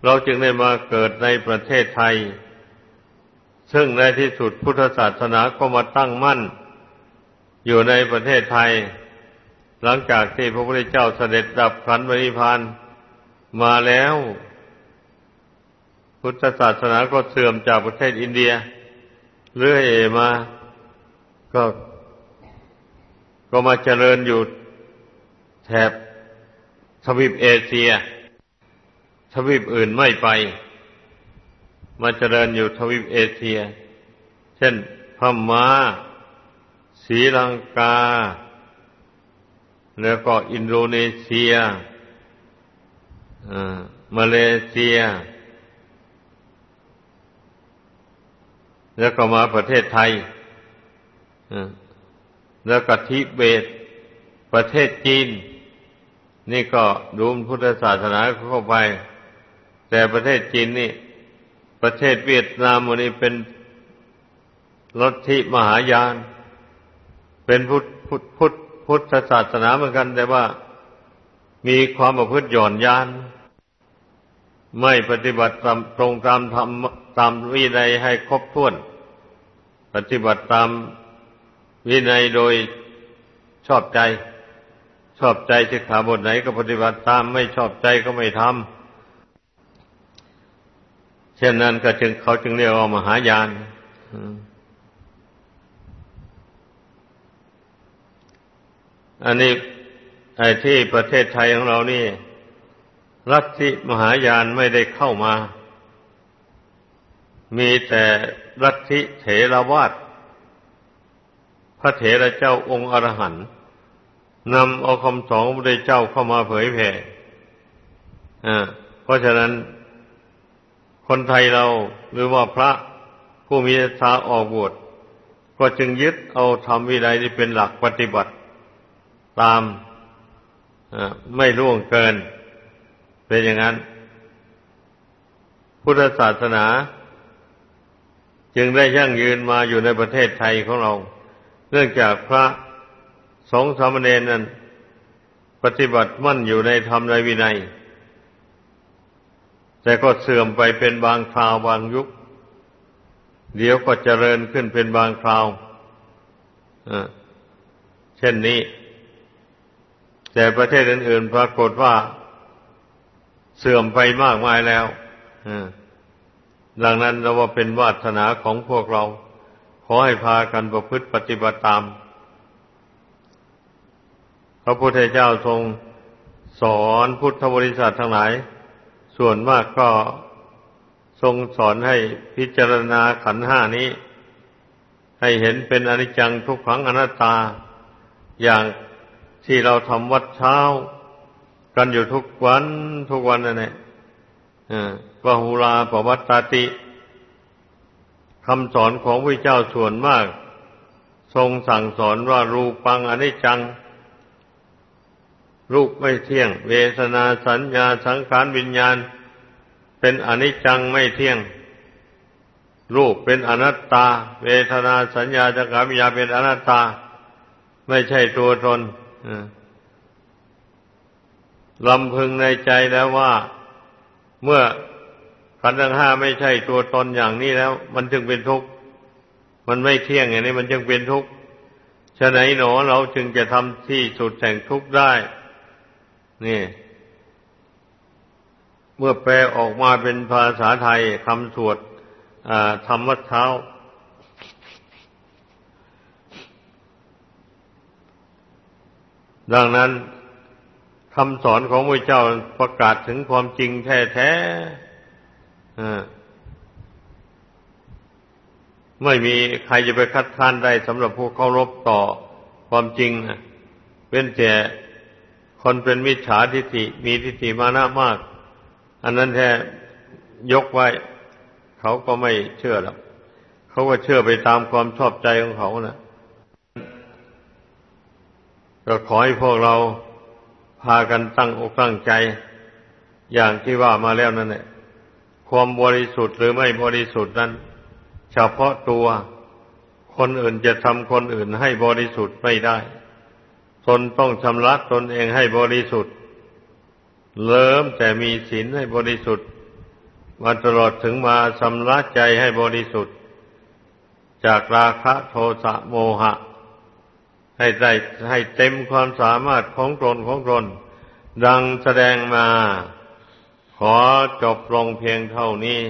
เราจึงได้มาเกิดในประเทศไทย ซึ่งในที่สุดพุทธศาสนาก็มาตั้งมั่น อยู่ในประเทศไทย หลังจากที่พระพุทธเจ้าเสด็จดับขันธปริพานมาแล้ว พุทธศาสนาก็เสื่อมจากประเทศอินเดีย เรื่อยมาก็ก็มาเจริญอยู่ แถบทวีปเอเชีย ทวีปอื่นไม่ไป มาเจริญอยู่ทวีปเอเชีย เช่นพม่าศรีลังกา แล้วก็อินโดนีเซียมาเลเซีย แล้วก็มาประเทศไทยแล้วก็ทิเบต ประเทศจีน นี่ก็ดูพุทธศาสนาเข้าไป แต่ประเทศจีนนี่ ประเทศเวียดนามวันนี้เป็นลัทธิมหายาน เป็นพุทธพุทธพุทธพุทธศาสนาเหมือนกัน แต่ว่ามีความประพฤติหย่อนยาน ไม่ปฏิบัติตามตรงตามธรรมตามวินัยให้ครบถ้วน ปฏิบัติตามวินัยโดยชอบใจ อบใจสิกขาบทไหนก็ปฏิบัติตามไม่ชอบใจก็ไม่ทำเช่นนั้นก็จึงเขาจึงเรียกว่ามหายานอันนี้ไอ้ที่ประเทศไทยของเรานี่ลัทธิมหายานไม่ได้เข้ามา มีแต่ลัทธิเถรวาทพระเถระเจ้าองค์อรหันต์ นำเอาคำสอนพระเจ้าเข้ามาเผยแผ่เพราะฉะนั้น คนไทยเราหรือว่าพระผู้มีศรัทธาออกบวชก็จึงยึดเอาธรรมวินัยที่เป็นหลักปฏิบัติ ตามไม่ล่วงเกิน เป็นอย่างนั้น พุทธศาสนา จึงได้ยั่งยืนมาอยู่ในประเทศไทยของเรา เนื่องจากพระ สงสามเณรนั้น ปฏิบัติมั่นอยู่ในธรรมในวินัย แต่ก็เสื่อมไปเป็นบางคราวบางยุค เดี๋ยวก็เจริญขึ้นเป็นบางคราวเช่นนี้ แต่ประเทศอื่นๆปรากฏว่า เสื่อมไปมากมายแล้วดังนั้นเราว่าเป็นวาสนาของพวกเรา ขอให้พากันประพฤติปฏิบัติตาม พระพุทธเจ้าทรงสอนพุทธบริษัททั้งหลาย ส่วนมากก็ทรงสอนให้พิจารณาขันห้านี้ ให้เห็นเป็นอนิจจังทุกขังอนัตตา อย่างที่เราทำวัดเช้า กันอยู่ทุกวันทุกวันนั่นแหละปะหูลาปวัตตาติคำสอนของพระเจ้าส่วนมาก ทรงสั่งสอนว่ารูปังอนิจจัง รูปไม่เที่ยง เวทนาสัญญาสังขารวิญญาณ เป็นอนิจจังไม่เที่ยง รูปเป็นอนัตตา เวทนาสัญญาสังขารวิญญาณเป็นอนัตตา ไม่ใช่ตัวตนลำพึงในใจแล้วว่าเมื่อขันธ์ทั้งห้าไม่ใช่ตัวตนอย่างนี้แล้ว มันจึงเป็นทุกข์มันไม่เที่ยงอย่างนี้มันจึงเป็นทุกข์ฉะไหนหนอเราจึงจะทำที่สุดแห่งทุกข์ได้ นี่ เมื่อแปลออกมาเป็นภาษาไทยคำสวดธรรมวัดเท้า ดังนั้นคำสอนของพระเจ้าประกาศถึงความจริงแท้ๆไม่มีใครจะไปคัดค้านได้สำหรับผู้เคารพต่อความจริงเว้นแต่ คนเป็นมิจฉาทิฏฐิมีทิฏฐิมานะมาก อันนั้นแท้ยกไว้ เขาก็ไม่เชื่อหรอกเขาก็เชื่อไปตามความชอบใจของเขานะก็ขอให้พวกเราพากันตั้งอกตั้งใจ อย่างที่ว่ามาแล้วนั่นแหละความบริสุทธิ์หรือไม่บริสุทธิ์นั้น เฉพาะตัวคนอื่นจะทำคนอื่นให้บริสุทธิ์ไม่ได้ ตนต้องชำระตนเองให้บริสุทธิ์ เริ่มแต่มีศีลให้บริสุทธิ์ มาตลอดถึงมาชำระใจให้บริสุทธิ์ จากราคะโทสะโมหะ ให้ได้ให้เต็มความสามารถของตนของตนดังแสดงมา ขอจบลงเพียงเท่านี้